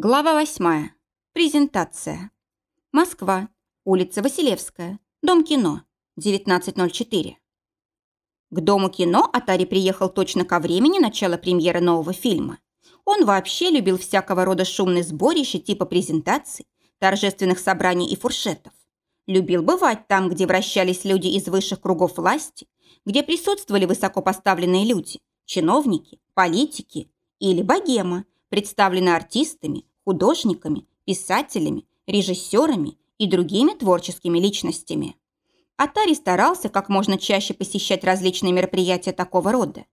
Глава 8. Презентация. Москва. Улица Василевская. Дом кино. 19.04. К Дому кино Атари приехал точно ко времени начала премьеры нового фильма. Он вообще любил всякого рода шумные сборища типа презентаций, торжественных собраний и фуршетов. Любил бывать там, где вращались люди из высших кругов власти, где присутствовали высокопоставленные люди, чиновники, политики или богема, представленные артистами, художниками, писателями, режиссерами и другими творческими личностями. Атари старался как можно чаще посещать различные мероприятия такого рода.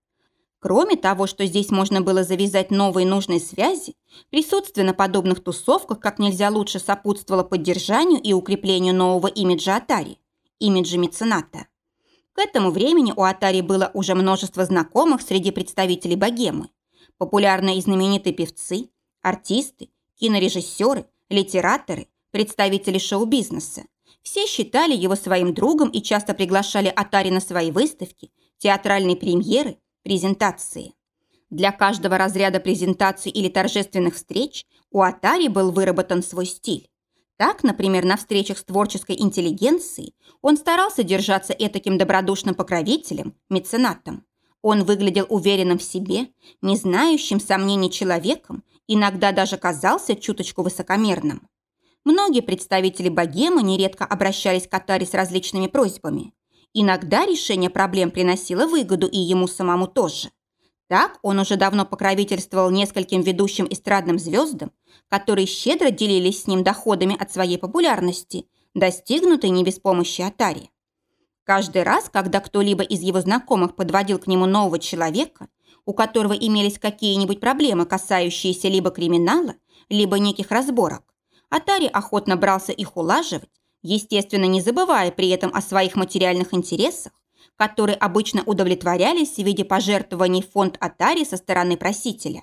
Кроме того, что здесь можно было завязать новые нужные связи, присутствие на подобных тусовках как нельзя лучше сопутствовало поддержанию и укреплению нового имиджа Атари, имиджа мецената. К этому времени у Атари было уже множество знакомых среди представителей богемы. Популярные и знаменитые певцы, артисты, кинорежиссеры, литераторы, представители шоу-бизнеса. Все считали его своим другом и часто приглашали Атари на свои выставки, театральные премьеры, презентации. Для каждого разряда презентаций или торжественных встреч у Атари был выработан свой стиль. Так, например, на встречах с творческой интеллигенцией он старался держаться этаким добродушным покровителем, меценатом. Он выглядел уверенным в себе, не знающим сомнений человеком иногда даже казался чуточку высокомерным. Многие представители богемы нередко обращались к Атаре с различными просьбами. Иногда решение проблем приносило выгоду и ему самому тоже. Так он уже давно покровительствовал нескольким ведущим эстрадным звездам, которые щедро делились с ним доходами от своей популярности, достигнутой не без помощи Атари. Каждый раз, когда кто-либо из его знакомых подводил к нему нового человека, у которого имелись какие-нибудь проблемы, касающиеся либо криминала, либо неких разборок. Атари охотно брался их улаживать, естественно, не забывая при этом о своих материальных интересах, которые обычно удовлетворялись в виде пожертвований в фонд Атари со стороны просителя.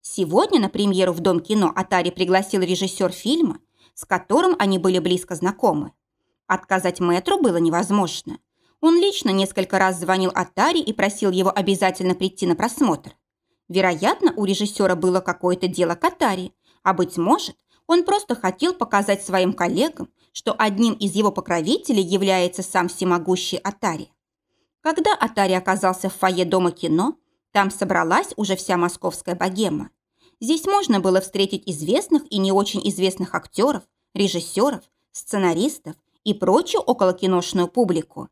Сегодня на премьеру в Дом кино Атари пригласил режиссер фильма, с которым они были близко знакомы. Отказать мэтру было невозможно. Он лично несколько раз звонил Атари и просил его обязательно прийти на просмотр. Вероятно, у режиссера было какое-то дело к Атари, а, быть может, он просто хотел показать своим коллегам, что одним из его покровителей является сам всемогущий Атари. Когда Атари оказался в фойе Дома кино, там собралась уже вся московская богема. Здесь можно было встретить известных и не очень известных актеров, режиссеров, сценаристов и прочую околокиношную публику.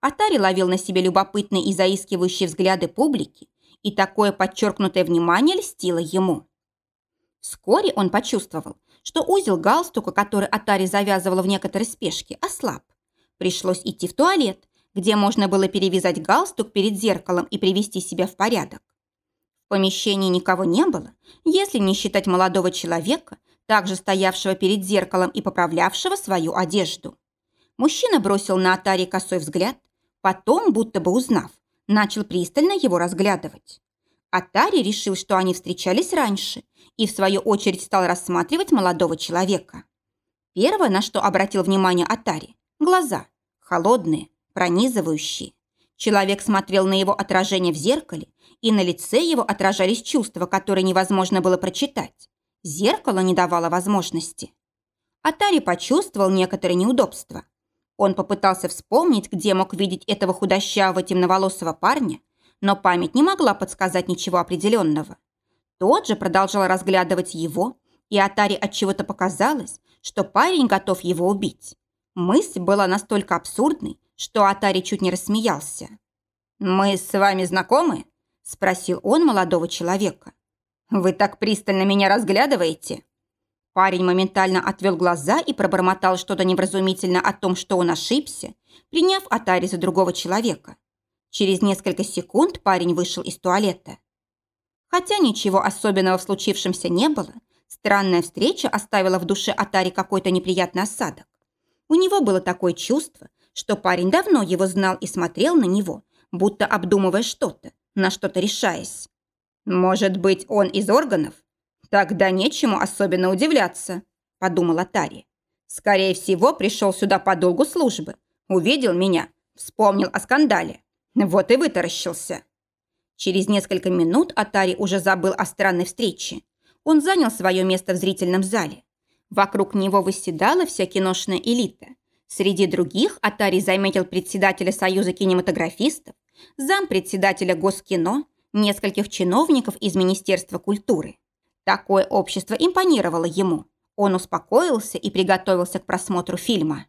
Атари ловил на себе любопытные и заискивающие взгляды публики, и такое подчеркнутое внимание льстило ему. Вскоре он почувствовал, что узел галстука, который Атари завязывала в некоторой спешке, ослаб. Пришлось идти в туалет, где можно было перевязать галстук перед зеркалом и привести себя в порядок. В помещении никого не было, если не считать молодого человека, также стоявшего перед зеркалом и поправлявшего свою одежду. Мужчина бросил на Атари косой взгляд, Потом, будто бы узнав, начал пристально его разглядывать. Атари решил, что они встречались раньше, и в свою очередь стал рассматривать молодого человека. Первое, на что обратил внимание Атари – глаза. Холодные, пронизывающие. Человек смотрел на его отражение в зеркале, и на лице его отражались чувства, которые невозможно было прочитать. Зеркало не давало возможности. Атари почувствовал некоторое неудобство. Он попытался вспомнить, где мог видеть этого худощавого темноволосого парня, но память не могла подсказать ничего определенного. Тот же продолжал разглядывать его, и Атаре от чего-то показалось, что парень готов его убить. Мысль была настолько абсурдной, что Атари чуть не рассмеялся. «Мы с вами знакомы?» – спросил он молодого человека. «Вы так пристально меня разглядываете?» Парень моментально отвел глаза и пробормотал что-то невразумительно о том, что он ошибся, приняв Атари за другого человека. Через несколько секунд парень вышел из туалета. Хотя ничего особенного в случившемся не было, странная встреча оставила в душе Атари какой-то неприятный осадок. У него было такое чувство, что парень давно его знал и смотрел на него, будто обдумывая что-то, на что-то решаясь. «Может быть, он из органов?» «Тогда нечему особенно удивляться», – подумала Тари. «Скорее всего, пришел сюда по долгу службы, увидел меня, вспомнил о скандале. Вот и вытаращился». Через несколько минут Атари уже забыл о странной встрече. Он занял свое место в зрительном зале. Вокруг него выседала вся киношная элита. Среди других Атари заметил председателя Союза кинематографистов, зам-председателя Госкино, нескольких чиновников из Министерства культуры. Такое общество импонировало ему. Он успокоился и приготовился к просмотру фильма.